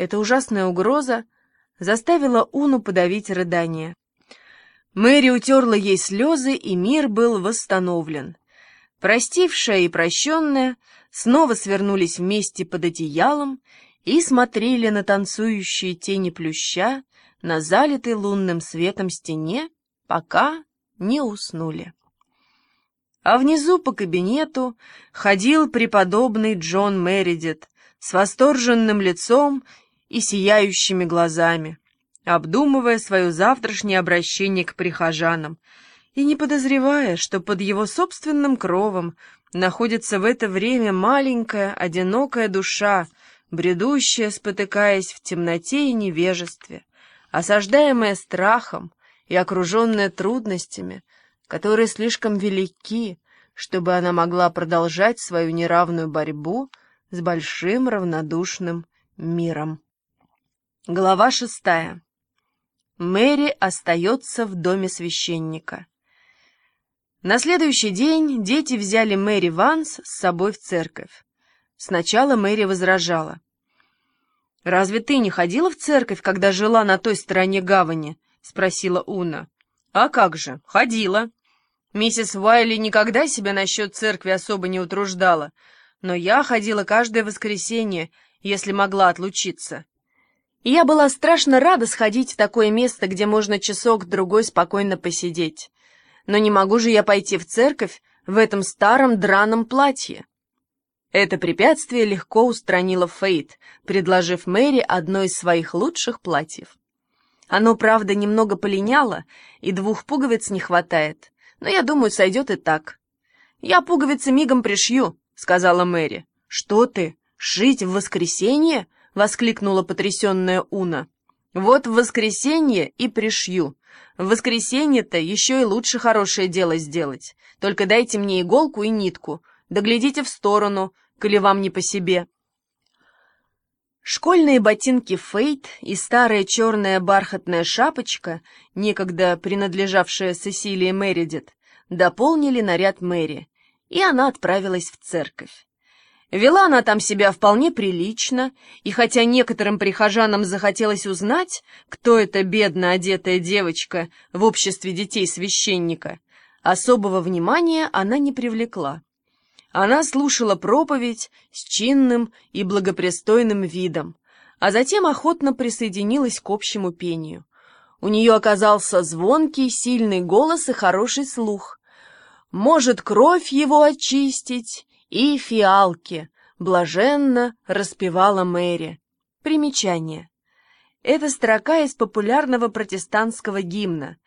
Эта ужасная угроза заставила Уну подавить рыдание. Мэри утерла ей слезы, и мир был восстановлен. Простившая и прощенная снова свернулись вместе под одеялом и смотрели на танцующие тени плюща на залитой лунным светом стене, пока не уснули. А внизу по кабинету ходил преподобный Джон Мередит с восторженным лицом и сияющими глазами, обдумывая свое завтрашнее обращение к прихожанам и не подозревая, что под его собственным кровом находится в это время маленькая, одинокая душа, бредущая, спотыкаясь в темноте и невежестве, осаждаемая страхом и окруженная трудностями, которые слишком велики, чтобы она могла продолжать свою неравную борьбу с большим равнодушным миром. Глава шестая. Мэри остается в доме священника. На следующий день дети взяли Мэри Ванс с собой в церковь. Сначала Мэри возражала. «Разве ты не ходила в церковь, когда жила на той стороне гавани?» — спросила Уна. «А как же, ходила. Миссис Уайли никогда себя насчет церкви особо не утруждала, но я ходила каждое воскресенье, если могла отлучиться. Я была страшно рада сходить в такое место, где можно часок-другой спокойно посидеть. Но не могу же я пойти в церковь в этом старом драном платье. Это препятствие легко устранила Фейт, предложив Мэри одно из своих лучших платьев. Оно, правда, немного полиняло, и двух пуговиц не хватает, но я думаю, сойдет и так. «Я пуговицы мигом пришью», — сказала Мэри. «Что ты, шить в воскресенье?» — воскликнула потрясенная Уна. «Вот в воскресенье и пришью. В воскресенье-то еще и лучше хорошее дело сделать. Только дайте мне иголку и нитку, да в сторону, коли вам не по себе. Школьные ботинки Фейт и старая черная бархатная шапочка, некогда принадлежавшая Сесилии Мередит, дополнили наряд Мэри, и она отправилась в церковь. Вела она там себя вполне прилично, и хотя некоторым прихожанам захотелось узнать, кто эта бедно одетая девочка в обществе детей священника, особого внимания она не привлекла. Она слушала проповедь с чинным и благопристойным видом, а затем охотно присоединилась к общему пению. У нее оказался звонкий, сильный голос и хороший слух. «Может кровь его очистить и фиалки», — блаженно распевала Мэри. Примечание. Это строка из популярного протестантского гимна.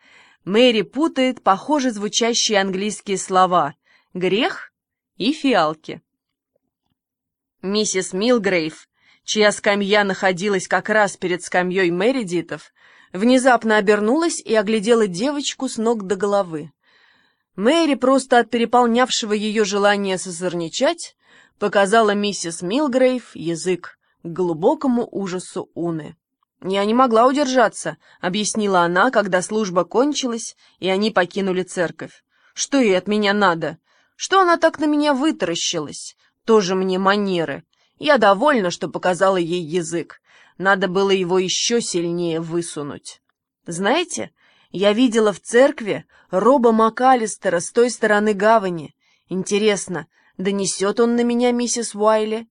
Мэри путает похоже звучащие английские слова «грех» и фиалки. Миссис Милгрейв, чья скамья находилась как раз перед скамьей Мэридитов, внезапно обернулась и оглядела девочку с ног до головы. Мэри, просто от переполнявшего ее желания созорничать, показала миссис Милгрейв язык к глубокому ужасу Уны. «Я не могла удержаться», — объяснила она, когда служба кончилась, и они покинули церковь. «Что ей от меня надо? Что она так на меня вытаращилась? Тоже мне манеры. Я довольна, что показала ей язык. Надо было его еще сильнее высунуть. Знаете, я видела в церкви Роба МакАлистера с той стороны гавани. Интересно, донесет он на меня миссис Уайли?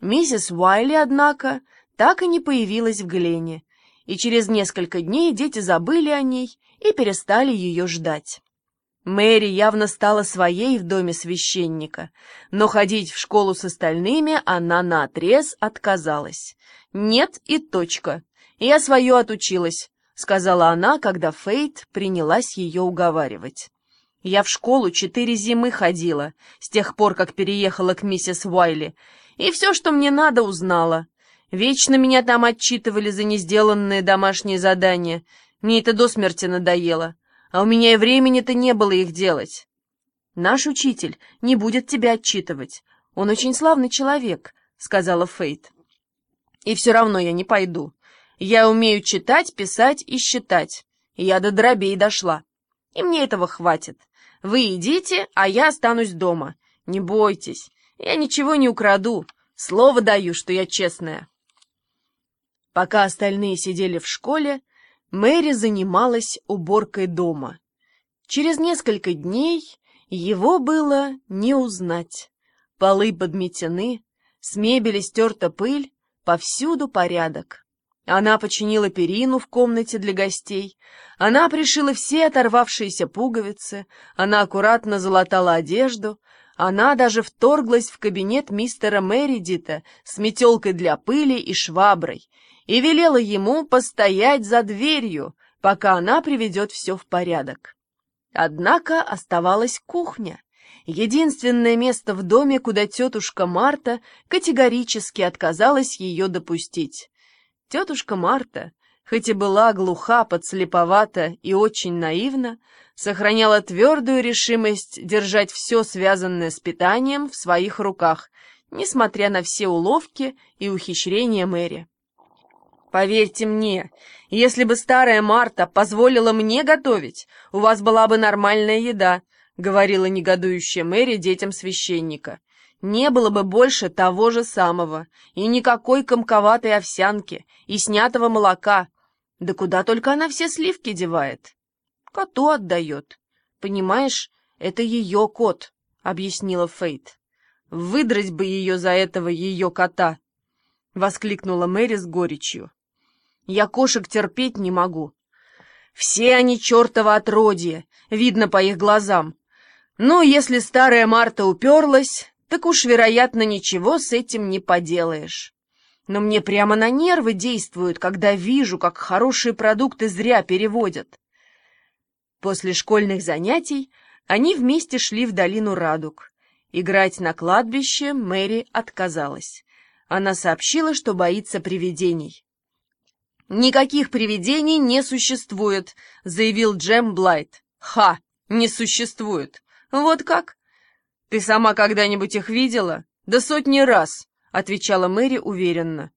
Миссис Уайли, однако, так и не появилась в Глене, и через несколько дней дети забыли о ней и перестали ее ждать. Мэри явно стала своей в доме священника, но ходить в школу с остальными она наотрез отказалась. «Нет и точка. Я свое отучилась», — сказала она, когда Фейт принялась ее уговаривать. «Я в школу четыре зимы ходила, с тех пор, как переехала к миссис Уайли, и все, что мне надо, узнала. Вечно меня там отчитывали за несделанные домашние задания. Мне это до смерти надоело а у меня и времени-то не было их делать. Наш учитель не будет тебя отчитывать. Он очень славный человек, — сказала Фейт. И все равно я не пойду. Я умею читать, писать и считать. Я до дробей дошла. И мне этого хватит. Вы идите, а я останусь дома. Не бойтесь, я ничего не украду. Слово даю, что я честная. Пока остальные сидели в школе, Мэри занималась уборкой дома. Через несколько дней его было не узнать. Полы подметены, с мебели стерта пыль, повсюду порядок. Она починила перину в комнате для гостей, она пришила все оторвавшиеся пуговицы, она аккуратно залатала одежду, она даже вторглась в кабинет мистера Мэридита с метелкой для пыли и шваброй и велела ему постоять за дверью, пока она приведет все в порядок. Однако оставалась кухня, единственное место в доме, куда тетушка Марта категорически отказалась ее допустить. Тетушка Марта, хоть и была глуха, подслеповата и очень наивна, сохраняла твердую решимость держать все связанное с питанием в своих руках, несмотря на все уловки и ухищрения Мэри. Поверьте мне, если бы старая Марта позволила мне готовить, у вас была бы нормальная еда, — говорила негодующая Мэри детям священника. Не было бы больше того же самого, и никакой комковатой овсянки, и снятого молока. Да куда только она все сливки девает? Коту отдает. Понимаешь, это ее кот, — объяснила Фейт. Выдрать бы ее за этого ее кота, — воскликнула Мэри с горечью. Я кошек терпеть не могу. Все они чертово отродье, видно по их глазам. Ну, если старая Марта уперлась, так уж, вероятно, ничего с этим не поделаешь. Но мне прямо на нервы действуют, когда вижу, как хорошие продукты зря переводят. После школьных занятий они вместе шли в долину Радуг. Играть на кладбище Мэри отказалась. Она сообщила, что боится привидений. «Никаких привидений не существует», — заявил Джем Блайт. «Ха! Не существует! Вот как? Ты сама когда-нибудь их видела? Да сотни раз!» — отвечала Мэри уверенно.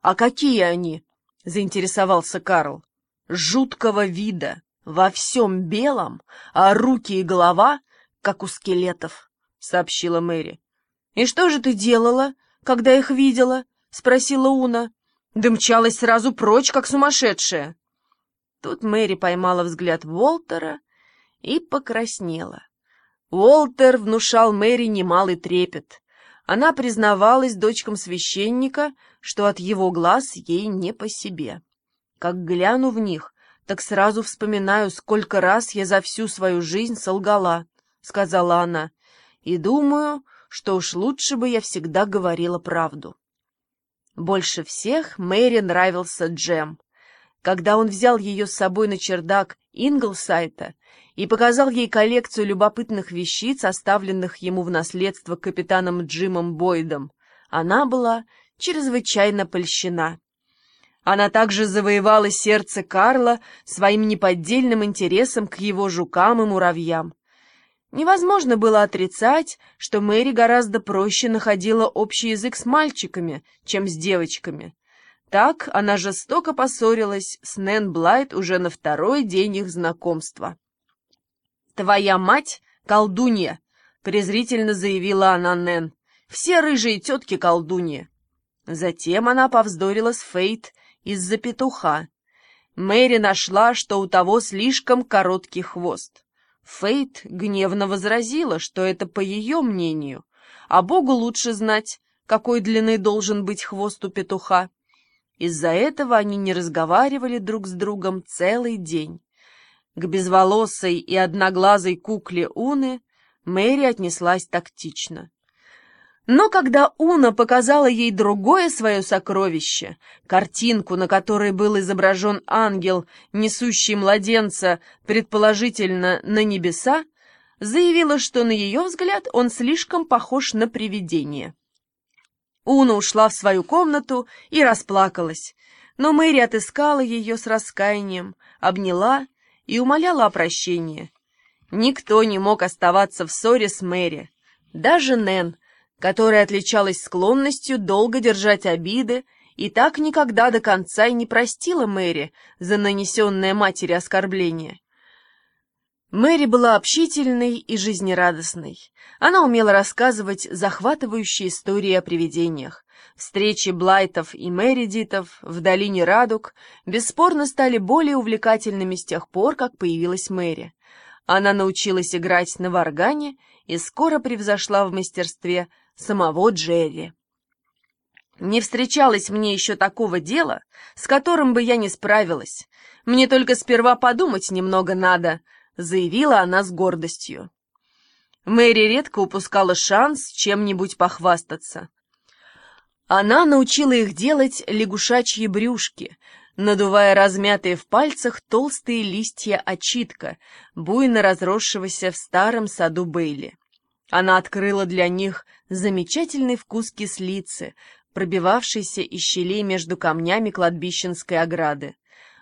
«А какие они?» — заинтересовался Карл. «Жуткого вида, во всем белом, а руки и голова, как у скелетов», — сообщила Мэри. «И что же ты делала, когда их видела?» — спросила Уна. Да мчалась сразу прочь, как сумасшедшая. Тут Мэри поймала взгляд Уолтера и покраснела. Уолтер внушал Мэри немалый трепет. Она признавалась дочкам священника, что от его глаз ей не по себе. Как гляну в них, так сразу вспоминаю, сколько раз я за всю свою жизнь солгала, — сказала она, — и думаю, что уж лучше бы я всегда говорила правду. Больше всех Мэри нравился Джем. Когда он взял ее с собой на чердак Инглсайта и показал ей коллекцию любопытных вещиц, оставленных ему в наследство капитаном Джимом Бойдом, она была чрезвычайно польщена. Она также завоевала сердце Карла своим неподдельным интересом к его жукам и муравьям. Невозможно было отрицать, что Мэри гораздо проще находила общий язык с мальчиками, чем с девочками. Так она жестоко поссорилась с Нэн Блайт уже на второй день их знакомства. «Твоя мать — колдунья», — презрительно заявила она Нэн. «Все рыжие тетки колдунья». Затем она повздорила с Фейт из-за петуха. Мэри нашла, что у того слишком короткий хвост. Фейт гневно возразила, что это по ее мнению, а Богу лучше знать, какой длины должен быть хвост у петуха. Из-за этого они не разговаривали друг с другом целый день. К безволосой и одноглазой кукле Уны Мэри отнеслась тактично. Но когда Уна показала ей другое свое сокровище, картинку, на которой был изображен ангел, несущий младенца, предположительно, на небеса, заявила, что, на ее взгляд, он слишком похож на привидение. Уна ушла в свою комнату и расплакалась, но Мэри отыскала ее с раскаянием, обняла и умоляла о прощении. Никто не мог оставаться в ссоре с Мэри, даже Нэн, которая отличалась склонностью долго держать обиды и так никогда до конца и не простила Мэри за нанесенное матери оскорбление. Мэри была общительной и жизнерадостной. Она умела рассказывать захватывающие истории о привидениях. Встречи Блайтов и Мэридитов в долине Радуг бесспорно стали более увлекательными с тех пор, как появилась Мэри. Она научилась играть на варгане и скоро превзошла в мастерстве самого Джерри. Не встречалось мне еще такого дела, с которым бы я не справилась. Мне только сперва подумать немного надо, — заявила она с гордостью. Мэри редко упускала шанс чем-нибудь похвастаться. Она научила их делать лягушачьи брюшки, надувая размятые в пальцах толстые листья очитка, буйно разросшегося в старом саду Бейли. Она открыла для них замечательный вкус кислицы, пробивавшийся из щелей между камнями кладбищенской ограды.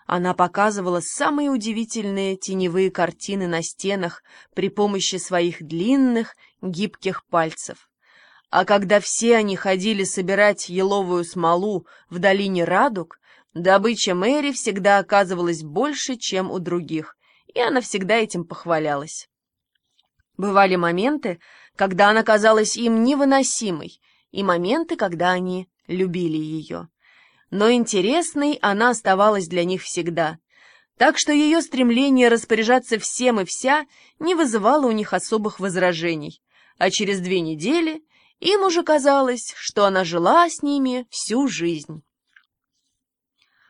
Она показывала самые удивительные теневые картины на стенах при помощи своих длинных, гибких пальцев. А когда все они ходили собирать еловую смолу в долине Радуг, добыча Мэри всегда оказывалась больше, чем у других, и она всегда этим похвалялась. Бывали моменты, когда она казалась им невыносимой, и моменты, когда они любили ее. Но интересной она оставалась для них всегда, так что ее стремление распоряжаться всем и вся не вызывало у них особых возражений, а через две недели им уже казалось, что она жила с ними всю жизнь.